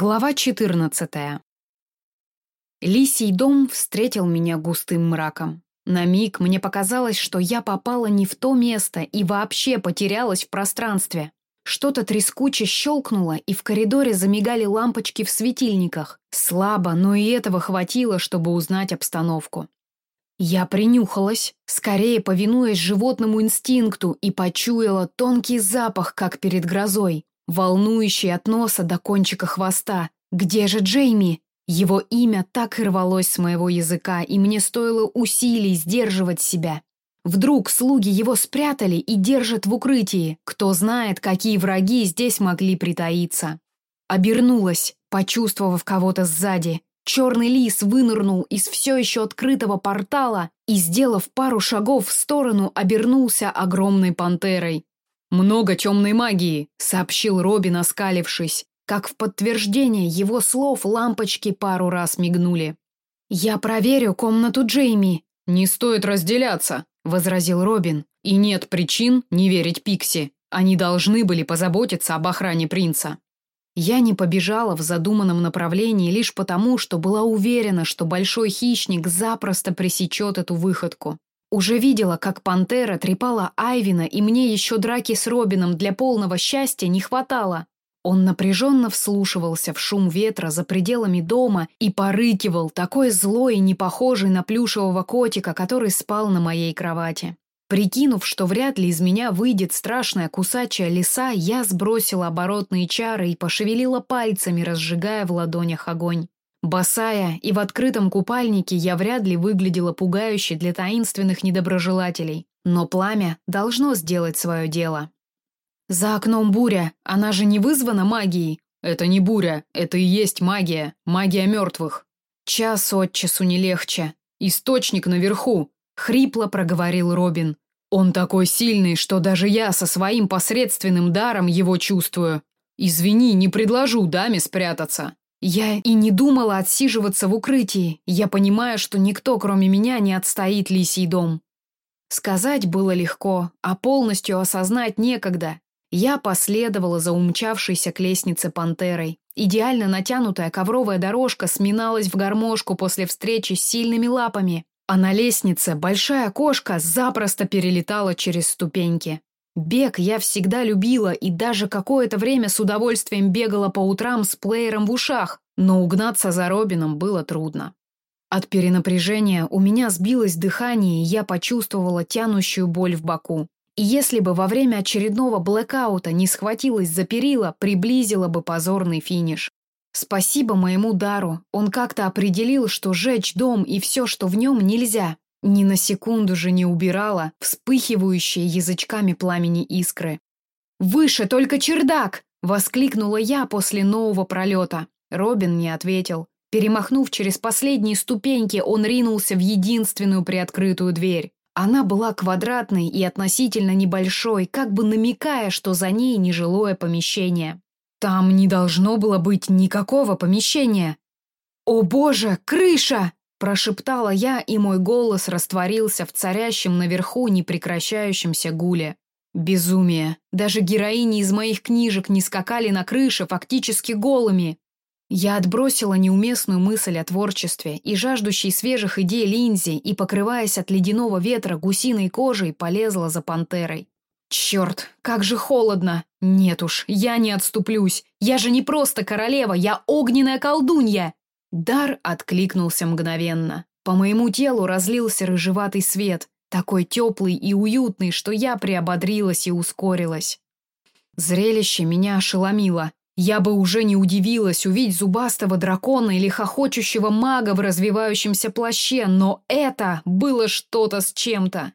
Глава 14. Лисий дом встретил меня густым мраком. На миг мне показалось, что я попала не в то место и вообще потерялась в пространстве. Что-то трескуче щелкнуло, и в коридоре замигали лампочки в светильниках. Слабо, но и этого хватило, чтобы узнать обстановку. Я принюхалась, скорее повинуясь животному инстинкту, и почуяла тонкий запах, как перед грозой волнующий от носа до кончика хвоста. Где же Джейми? Его имя так и рвалось с моего языка, и мне стоило усилий сдерживать себя. Вдруг слуги его спрятали и держат в укрытии. Кто знает, какие враги здесь могли притаиться. Обернулась, почувствовав кого-то сзади. Черный лис вынырнул из все еще открытого портала и, сделав пару шагов в сторону, обернулся огромной пантерой. «Много темной магии», — сообщил Робин, оскалившись. Как в подтверждение его слов лампочки пару раз мигнули. «Я проверю комнату Джейми». «Не стоит разделяться», — возразил Робин. «И нет причин не верить Пикси. Они должны были позаботиться об охране принца». Я не побежала в задуманном направлении лишь потому, что была уверена, что большой хищник запросто пресечет эту выходку. Уже видела, как пантера трепала Айвина, и мне еще драки с Робином для полного счастья не хватало. Он напряженно вслушивался в шум ветра за пределами дома и порыкивал, такой злой и не похожий на плюшевого котика, который спал на моей кровати. Прикинув, что вряд ли из меня выйдет страшная кусачая лиса, я сбросила оборотные чары и пошевелила пальцами, разжигая в ладонях огонь. Босая и в открытом купальнике я вряд ли выглядела пугающе для таинственных недоброжелателей, но пламя должно сделать свое дело. За окном буря, она же не вызвана магией. Это не буря, это и есть магия, магия мертвых. Час от часу не легче. Источник наверху, хрипло проговорил Робин. Он такой сильный, что даже я со своим посредственным даром его чувствую. Извини, не предложу даме спрятаться. Я и не думала отсиживаться в укрытии. Я понимаю, что никто, кроме меня, не отстоит лисий дом. Сказать было легко, а полностью осознать некогда. Я последовала за умчавшейся к лестнице пантерой. Идеально натянутая ковровая дорожка сминалась в гармошку после встречи с сильными лапами, а на лестнице большая кошка запросто перелетала через ступеньки. Бег я всегда любила и даже какое-то время с удовольствием бегала по утрам с плеером в ушах, но угнаться за Робином было трудно. От перенапряжения у меня сбилось дыхание, и я почувствовала тянущую боль в боку. И если бы во время очередного блэкаута не схватилась за перила, приблизила бы позорный финиш. Спасибо моему дару, он как-то определил, что жечь дом и все, что в нем, нельзя. Ни на секунду же не убирала вспыхивающие язычками пламени искры. «Выше только чердак!» — воскликнула я после нового пролета. Робин не ответил. Перемахнув через последние ступеньки, он ринулся в единственную приоткрытую дверь. Она была квадратной и относительно небольшой, как бы намекая, что за ней нежилое помещение. Там не должно было быть никакого помещения. «О боже, крыша!» Прошептала я, и мой голос растворился в царящем наверху непрекращающемся гуле. Безумие. Даже героини из моих книжек не скакали на крыше фактически голыми. Я отбросила неуместную мысль о творчестве и жаждущей свежих идей Линзи и, покрываясь от ледяного ветра гусиной кожей, полезла за пантерой. Черт, как же холодно! Нет уж, я не отступлюсь. Я же не просто королева, я огненная колдунья! Дар откликнулся мгновенно. По моему телу разлился рыжеватый свет, такой теплый и уютный, что я приободрилась и ускорилась. Зрелище меня ошеломило. Я бы уже не удивилась увидеть зубастого дракона или хохочущего мага в развивающемся плаще, но это было что-то с чем-то.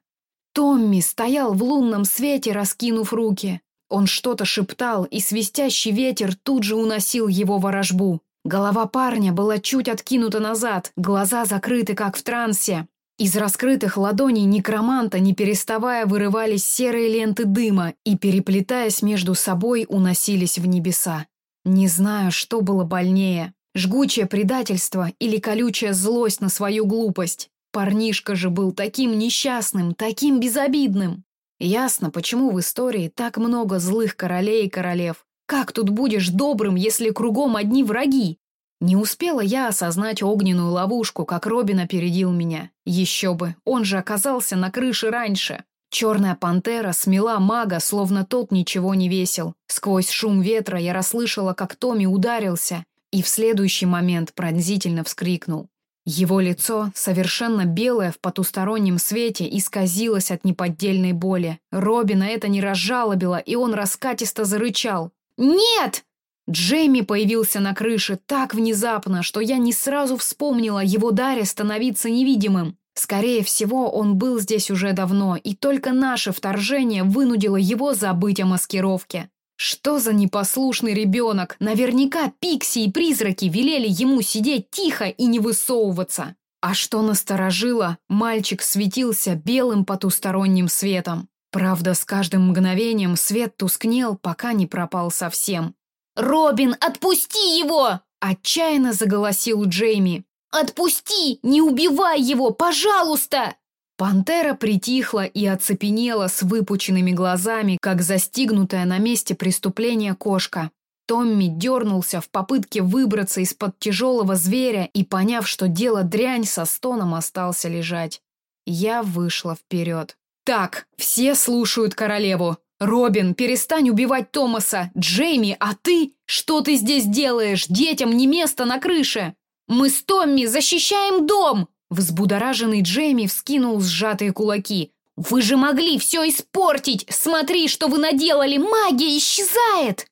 Томми стоял в лунном свете, раскинув руки. Он что-то шептал, и свистящий ветер тут же уносил его ворожбу. Голова парня была чуть откинута назад, глаза закрыты, как в трансе. Из раскрытых ладоней некроманта, не переставая, вырывались серые ленты дыма и, переплетаясь между собой, уносились в небеса. Не знаю, что было больнее – жгучее предательство или колючая злость на свою глупость. Парнишка же был таким несчастным, таким безобидным. Ясно, почему в истории так много злых королей и королев. Как тут будешь добрым, если кругом одни враги? Не успела я осознать огненную ловушку, как Робин опередил меня. Еще бы, он же оказался на крыше раньше. Черная пантера смела мага, словно тот ничего не весил. Сквозь шум ветра я расслышала, как Томми ударился, и в следующий момент пронзительно вскрикнул. Его лицо, совершенно белое в потустороннем свете, исказилось от неподдельной боли. Робина это не разжалобило, и он раскатисто зарычал. «Нет!» Джейми появился на крыше так внезапно, что я не сразу вспомнила его даре становиться невидимым. Скорее всего, он был здесь уже давно, и только наше вторжение вынудило его забыть о маскировке. Что за непослушный ребенок? Наверняка Пикси и призраки велели ему сидеть тихо и не высовываться. А что насторожило, мальчик светился белым потусторонним светом. Правда, с каждым мгновением свет тускнел, пока не пропал совсем. «Робин, отпусти его!» – отчаянно заголосил Джейми. «Отпусти! Не убивай его, пожалуйста!» Пантера притихла и оцепенела с выпученными глазами, как застигнутая на месте преступления кошка. Томми дернулся в попытке выбраться из-под тяжелого зверя и, поняв, что дело дрянь, со стоном остался лежать. Я вышла вперед. «Так, все слушают королеву. «Робин, перестань убивать Томаса! Джейми, а ты? Что ты здесь делаешь? Детям не место на крыше!» «Мы с Томми защищаем дом!» Взбудораженный Джейми вскинул сжатые кулаки. «Вы же могли все испортить! Смотри, что вы наделали! Магия исчезает!»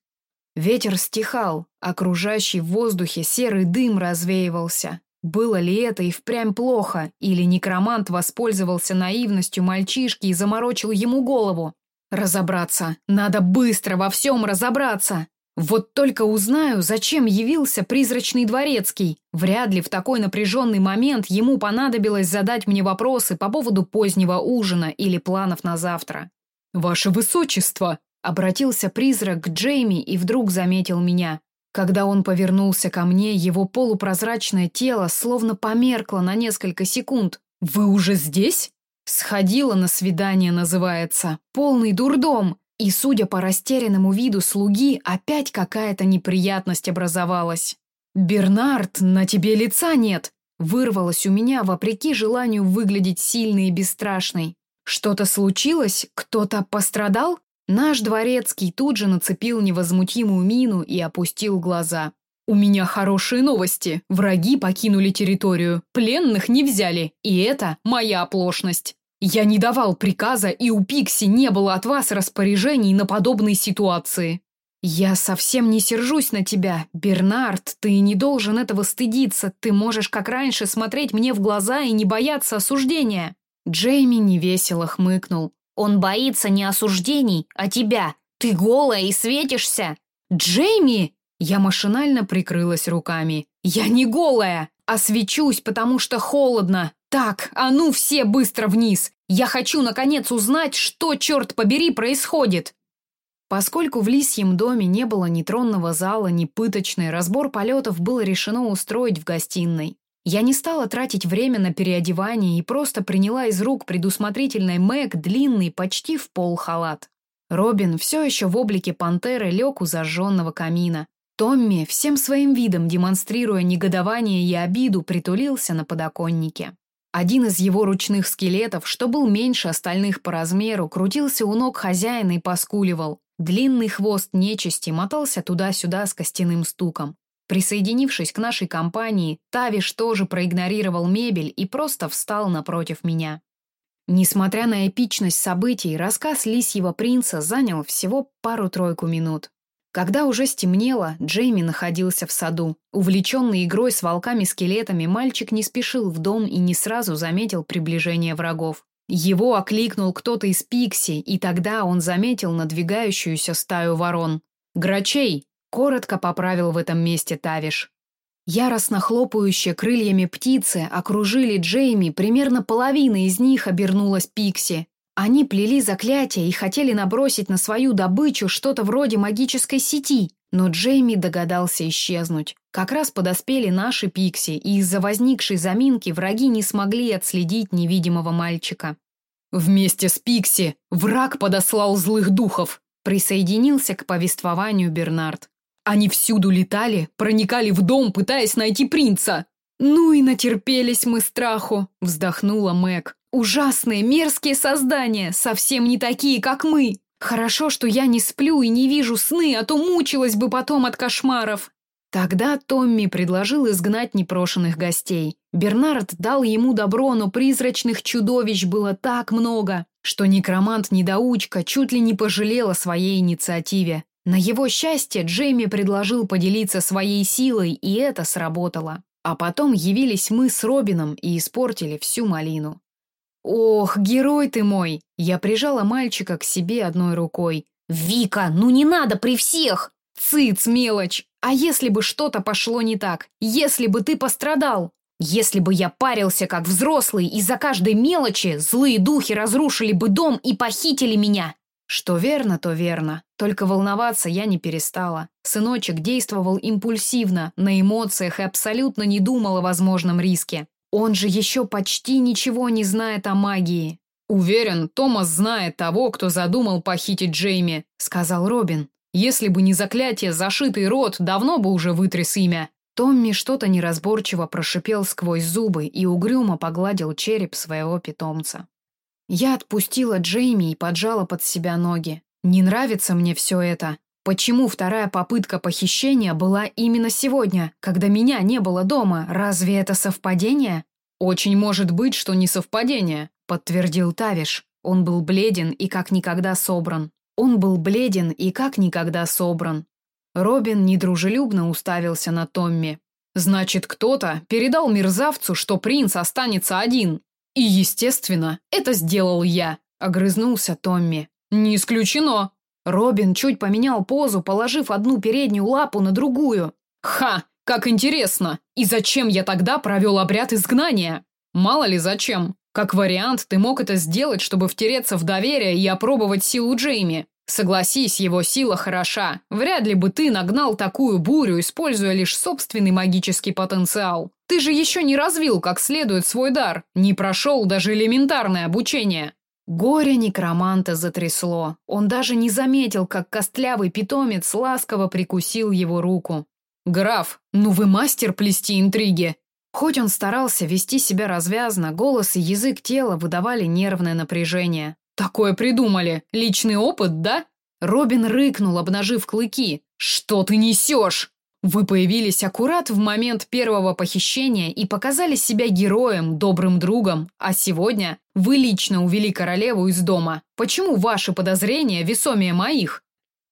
Ветер стихал, окружающий в воздухе серый дым развеивался. Было ли это и впрямь плохо, или некромант воспользовался наивностью мальчишки и заморочил ему голову? Разобраться. Надо быстро во всем разобраться. Вот только узнаю, зачем явился призрачный дворецкий. Вряд ли в такой напряженный момент ему понадобилось задать мне вопросы по поводу позднего ужина или планов на завтра. «Ваше высочество!» – обратился призрак к Джейми и вдруг заметил меня. Когда он повернулся ко мне, его полупрозрачное тело словно померкло на несколько секунд. «Вы уже здесь?» Сходила на свидание, называется. Полный дурдом. И, судя по растерянному виду слуги, опять какая-то неприятность образовалась. «Бернард, на тебе лица нет!» Вырвалось у меня, вопреки желанию выглядеть сильной и бесстрашной. «Что-то случилось? Кто-то пострадал?» Наш дворецкий тут же нацепил невозмутимую мину и опустил глаза. «У меня хорошие новости. Враги покинули территорию, пленных не взяли, и это моя оплошность. Я не давал приказа, и у Пикси не было от вас распоряжений на подобные ситуации. Я совсем не сержусь на тебя, Бернард, ты не должен этого стыдиться, ты можешь как раньше смотреть мне в глаза и не бояться осуждения». Джейми невесело хмыкнул. «Он боится не осуждений, а тебя. Ты голая и светишься». «Джейми!» Я машинально прикрылась руками. «Я не голая, а свечусь, потому что холодно. Так, а ну все быстро вниз. Я хочу, наконец, узнать, что, черт побери, происходит!» Поскольку в лисьем доме не было ни тронного зала, ни пыточной, разбор полетов было решено устроить в гостиной. Я не стала тратить время на переодевание и просто приняла из рук предусмотрительной Мэг длинный, почти в пол халат. Робин все еще в облике пантеры лег у зажженного камина. Томми, всем своим видом демонстрируя негодование и обиду, притулился на подоконнике. Один из его ручных скелетов, что был меньше остальных по размеру, крутился у ног хозяина и поскуливал. Длинный хвост нечисти мотался туда-сюда с костяным стуком. Присоединившись к нашей компании, Тавиш тоже проигнорировал мебель и просто встал напротив меня. Несмотря на эпичность событий, рассказ Лисьего принца занял всего пару-тройку минут. Когда уже стемнело, Джейми находился в саду. Увлеченный игрой с волками-скелетами, мальчик не спешил в дом и не сразу заметил приближение врагов. Его окликнул кто-то из Пикси, и тогда он заметил надвигающуюся стаю ворон. «Грачей!» – коротко поправил в этом месте Тавиш. Яростно хлопающие крыльями птицы окружили Джейми, примерно половина из них обернулась Пикси. Они плели заклятия и хотели набросить на свою добычу что-то вроде магической сети, но Джейми догадался исчезнуть. Как раз подоспели наши пикси, и из-за возникшей заминки враги не смогли отследить невидимого мальчика. Вместе с пикси враг подослал злых духов. Присоединился к повествованию Бернард. Они всюду летали, проникали в дом, пытаясь найти принца. Ну и натерпелись мы страху, вздохнула Мэг. Ужасные, мерзкие создания, совсем не такие, как мы. Хорошо, что я не сплю и не вижу сны, а то мучилась бы потом от кошмаров. Тогда Томми предложил изгнать непрошенных гостей. Бернард дал ему добро, но призрачных чудовищ было так много, что некромант-недоучка чуть ли не пожалел о своей инициативе. На его счастье Джейми предложил поделиться своей силой, и это сработало. А потом явились мы с Робином и испортили всю малину. «Ох, герой ты мой!» Я прижала мальчика к себе одной рукой. «Вика, ну не надо при всех!» «Цыц, мелочь! А если бы что-то пошло не так? Если бы ты пострадал? Если бы я парился как взрослый, из-за каждой мелочи злые духи разрушили бы дом и похитили меня!» Что верно, то верно. Только волноваться я не перестала. Сыночек действовал импульсивно, на эмоциях и абсолютно не думал о возможном риске. Он же еще почти ничего не знает о магии. Уверен, Томас знает того, кто задумал похитить Джейми, сказал Робин. Если бы не заклятие «зашитый рот», давно бы уже вытряс имя. Томми что-то неразборчиво прошипел сквозь зубы и угрюмо погладил череп своего питомца. Я отпустила Джейми и поджала под себя ноги. Не нравится мне все это. Почему вторая попытка похищения была именно сегодня, когда меня не было дома? Разве это совпадение? Очень может быть, что не совпадение, подтвердил Тавиш. Он был бледен и как никогда собран. Он был бледен и как никогда собран. Робин недружелюбно уставился на Томми. Значит, кто-то передал мерзавцу, что принц останется один. И, естественно, это сделал я, огрызнулся Томми. Не исключено, Робин чуть поменял позу, положив одну переднюю лапу на другую. «Ха! Как интересно! И зачем я тогда провел обряд изгнания? Мало ли зачем. Как вариант, ты мог это сделать, чтобы втереться в доверие и опробовать силу Джейми. Согласись, его сила хороша. Вряд ли бы ты нагнал такую бурю, используя лишь собственный магический потенциал. Ты же еще не развил как следует свой дар, не прошел даже элементарное обучение. Горе некроманта затрясло. Он даже не заметил, как костлявый питомец ласково прикусил его руку. «Граф, ну вы мастер плести интриги!» Хоть он старался вести себя развязно, голос и язык тела выдавали нервное напряжение. «Такое придумали! Личный опыт, да?» Робин рыкнул, обнажив клыки. «Что ты несешь?» Вы появились аккурат в момент первого похищения и показали себя героем, добрым другом, а сегодня вы лично увели королеву из дома. Почему ваши подозрения весомее моих?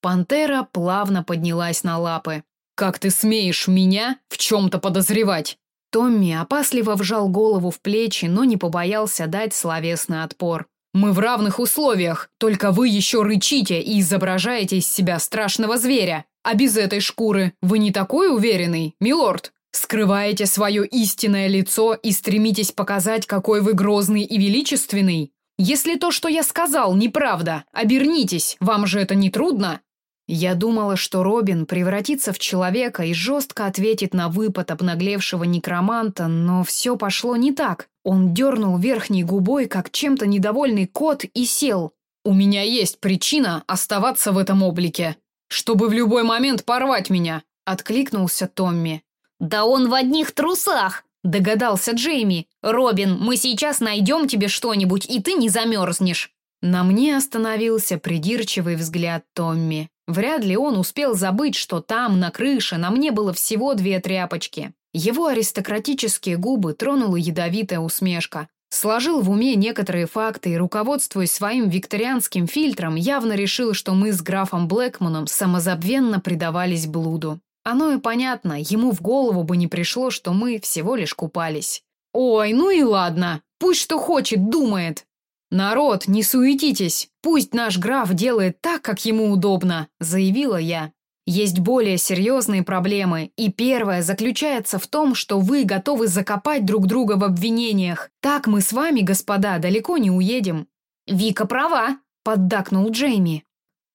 Пантера плавно поднялась на лапы. Как ты смеешь меня в чем то подозревать? Томми опасливо вжал голову в плечи, но не побоялся дать словесный отпор. Мы в равных условиях, только вы еще рычите и изображаете из себя страшного зверя. А без этой шкуры вы не такой уверенный, милорд? Скрываете свое истинное лицо и стремитесь показать, какой вы грозный и величественный? Если то, что я сказал, неправда, обернитесь, вам же это не трудно? Я думала, что Робин превратится в человека и жестко ответит на выпад обнаглевшего некроманта, но все пошло не так. Он дернул верхней губой, как чем-то недовольный кот, и сел. «У меня есть причина оставаться в этом облике», чтобы в любой момент порвать меня!» — откликнулся Томми. «Да он в одних трусах!» — догадался Джейми. «Робин, мы сейчас найдем тебе что-нибудь, и ты не замерзнешь!» На мне остановился придирчивый взгляд Томми. Вряд ли он успел забыть, что там, на крыше, на мне было всего две тряпочки. Его аристократические губы тронула ядовитая усмешка. Сложил в уме некоторые факты и, руководствуясь своим викторианским фильтром, явно решил, что мы с графом Блэкманом самозабвенно предавались блуду. Оно и понятно, ему в голову бы не пришло, что мы всего лишь купались. «Ой, ну и ладно, пусть что хочет, думает!» «Народ, не суетитесь, пусть наш граф делает так, как ему удобно», – заявила я. Есть более серьезные проблемы, и первая заключается в том, что вы готовы закопать друг друга в обвинениях. Так мы с вами, господа, далеко не уедем. Вика права, поддакнул Джейми.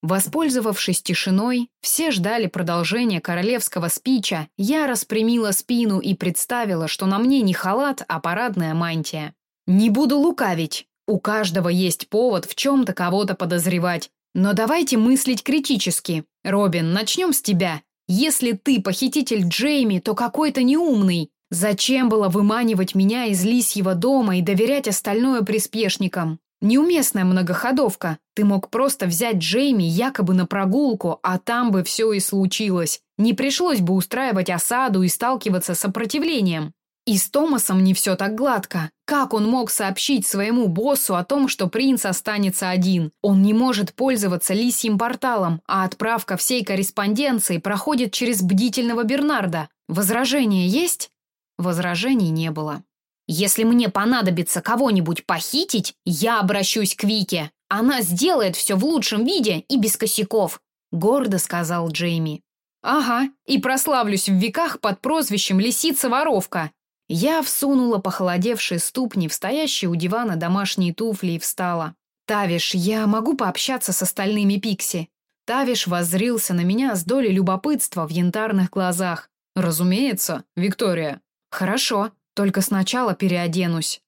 Воспользовавшись тишиной, все ждали продолжения королевского спича. Я распрямила спину и представила, что на мне не халат, а парадная мантия. Не буду лукавить. У каждого есть повод в чем-то кого-то подозревать. Но давайте мыслить критически. Робин, начнем с тебя. Если ты похититель Джейми, то какой-то неумный. Зачем было выманивать меня из лисьего дома и доверять остальное приспешникам? Неуместная многоходовка. Ты мог просто взять Джейми якобы на прогулку, а там бы все и случилось. Не пришлось бы устраивать осаду и сталкиваться с сопротивлением. И с Томасом не все так гладко. Как он мог сообщить своему боссу о том, что принц останется один? Он не может пользоваться лисьим порталом, а отправка всей корреспонденции проходит через бдительного Бернарда. Возражения есть? Возражений не было. «Если мне понадобится кого-нибудь похитить, я обращусь к Вике. Она сделает все в лучшем виде и без косяков», — гордо сказал Джейми. «Ага, и прославлюсь в веках под прозвищем «Лисица-воровка», я всунула похолодевшие ступни в стоящие у дивана домашние туфли и встала. «Тавиш, я могу пообщаться с остальными Пикси?» Тавиш воззрился на меня с долей любопытства в янтарных глазах. «Разумеется, Виктория». «Хорошо, только сначала переоденусь».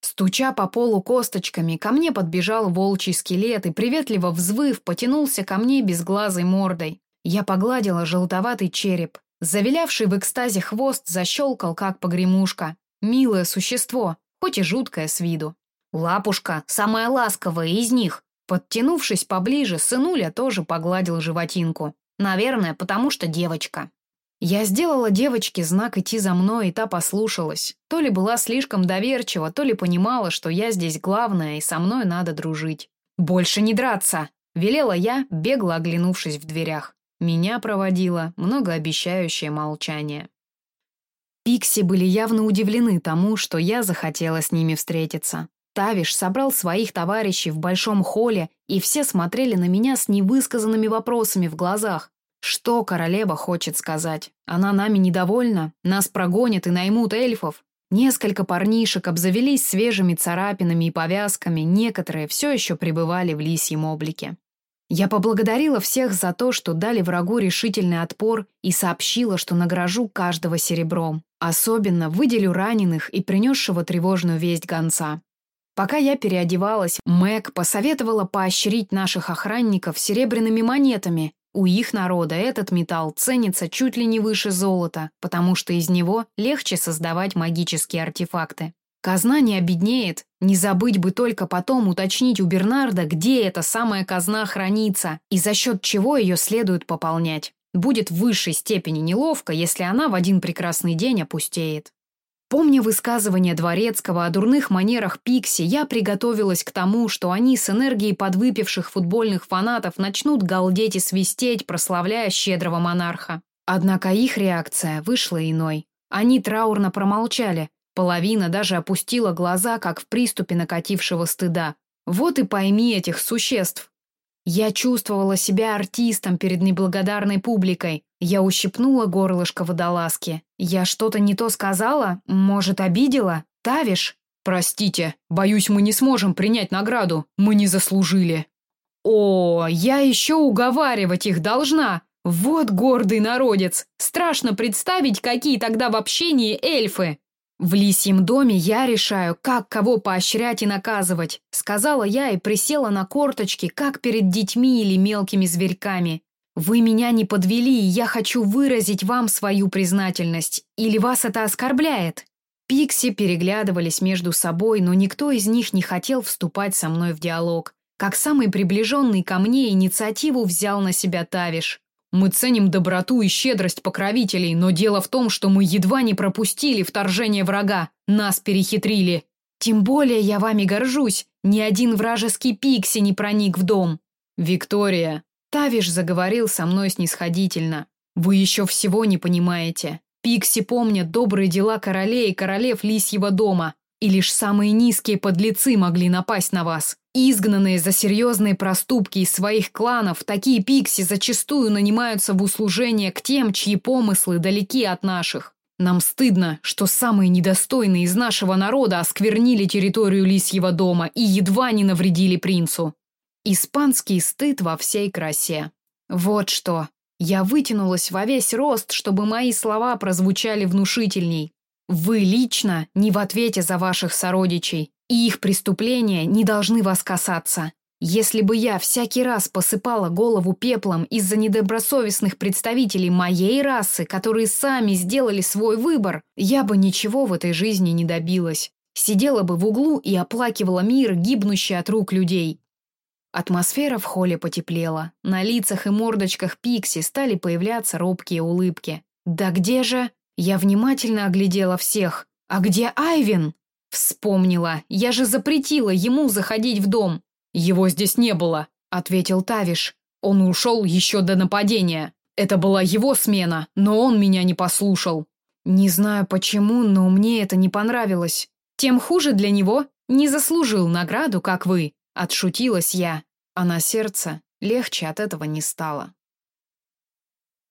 Стуча по полу косточками, ко мне подбежал волчий скелет и, приветливо взвыв, потянулся ко мне безглазой мордой. Я погладила желтоватый череп. Завилявший в экстазе хвост защелкал, как погремушка. Милое существо, хоть и жуткое с виду. Лапушка, самая ласковая из них. Подтянувшись поближе, сынуля тоже погладил животинку. Наверное, потому что девочка. Я сделала девочке знак идти за мной, и та послушалась. То ли была слишком доверчива, то ли понимала, что я здесь главная, и со мной надо дружить. «Больше не драться!» — велела я, бегло оглянувшись в дверях. Меня проводило многообещающее молчание. Пикси были явно удивлены тому, что я захотела с ними встретиться. Тавиш собрал своих товарищей в большом холле, и все смотрели на меня с невысказанными вопросами в глазах. Что королева хочет сказать? Она нами недовольна? Нас прогонят и наймут эльфов? Несколько парнишек обзавелись свежими царапинами и повязками, некоторые все еще пребывали в лисьем облике. Я поблагодарила всех за то, что дали врагу решительный отпор и сообщила, что награжу каждого серебром. Особенно выделю раненых и принесшего тревожную весть гонца. Пока я переодевалась, Мэг посоветовала поощрить наших охранников серебряными монетами. У их народа этот металл ценится чуть ли не выше золота, потому что из него легче создавать магические артефакты. Казна не обеднеет, не забыть бы только потом уточнить у Бернарда, где эта самая казна хранится и за счет чего ее следует пополнять. Будет в высшей степени неловко, если она в один прекрасный день опустеет. Помня высказывание Дворецкого о дурных манерах Пикси, я приготовилась к тому, что они с энергией подвыпивших футбольных фанатов начнут галдеть и свистеть, прославляя щедрого монарха. Однако их реакция вышла иной. Они траурно промолчали, Половина даже опустила глаза, как в приступе накатившего стыда. Вот и пойми этих существ. Я чувствовала себя артистом перед неблагодарной публикой. Я ущипнула горлышко водолазки. Я что-то не то сказала? Может, обидела? Тавиш? Простите, боюсь, мы не сможем принять награду. Мы не заслужили. О, я еще уговаривать их должна. Вот гордый народец. Страшно представить, какие тогда в общении эльфы. «В лисьем доме я решаю, как кого поощрять и наказывать», сказала я и присела на корточки, как перед детьми или мелкими зверьками. «Вы меня не подвели, и я хочу выразить вам свою признательность. Или вас это оскорбляет?» Пикси переглядывались между собой, но никто из них не хотел вступать со мной в диалог. Как самый приближенный ко мне инициативу взял на себя Тавиш. Мы ценим доброту и щедрость покровителей, но дело в том, что мы едва не пропустили вторжение врага. Нас перехитрили. Тем более я вами горжусь. Ни один вражеский пикси не проник в дом. Виктория. Тавиш заговорил со мной снисходительно. Вы еще всего не понимаете. Пикси помнят добрые дела королей и королев Лисьего дома. И лишь самые низкие подлецы могли напасть на вас. Изгнанные за серьезные проступки из своих кланов, такие пикси зачастую нанимаются в услужение к тем, чьи помыслы далеки от наших. Нам стыдно, что самые недостойные из нашего народа осквернили территорию Лисьего дома и едва не навредили принцу. Испанский стыд во всей красе. Вот что. Я вытянулась во весь рост, чтобы мои слова прозвучали внушительней. Вы лично не в ответе за ваших сородичей, и их преступления не должны вас касаться. Если бы я всякий раз посыпала голову пеплом из-за недобросовестных представителей моей расы, которые сами сделали свой выбор, я бы ничего в этой жизни не добилась. Сидела бы в углу и оплакивала мир, гибнущий от рук людей. Атмосфера в холле потеплела. На лицах и мордочках Пикси стали появляться робкие улыбки. «Да где же?» Я внимательно оглядела всех. «А где Айвин?» Вспомнила. Я же запретила ему заходить в дом. «Его здесь не было», — ответил Тавиш. «Он ушел еще до нападения. Это была его смена, но он меня не послушал». «Не знаю почему, но мне это не понравилось. Тем хуже для него. Не заслужил награду, как вы. Отшутилась я, а на сердце легче от этого не стало.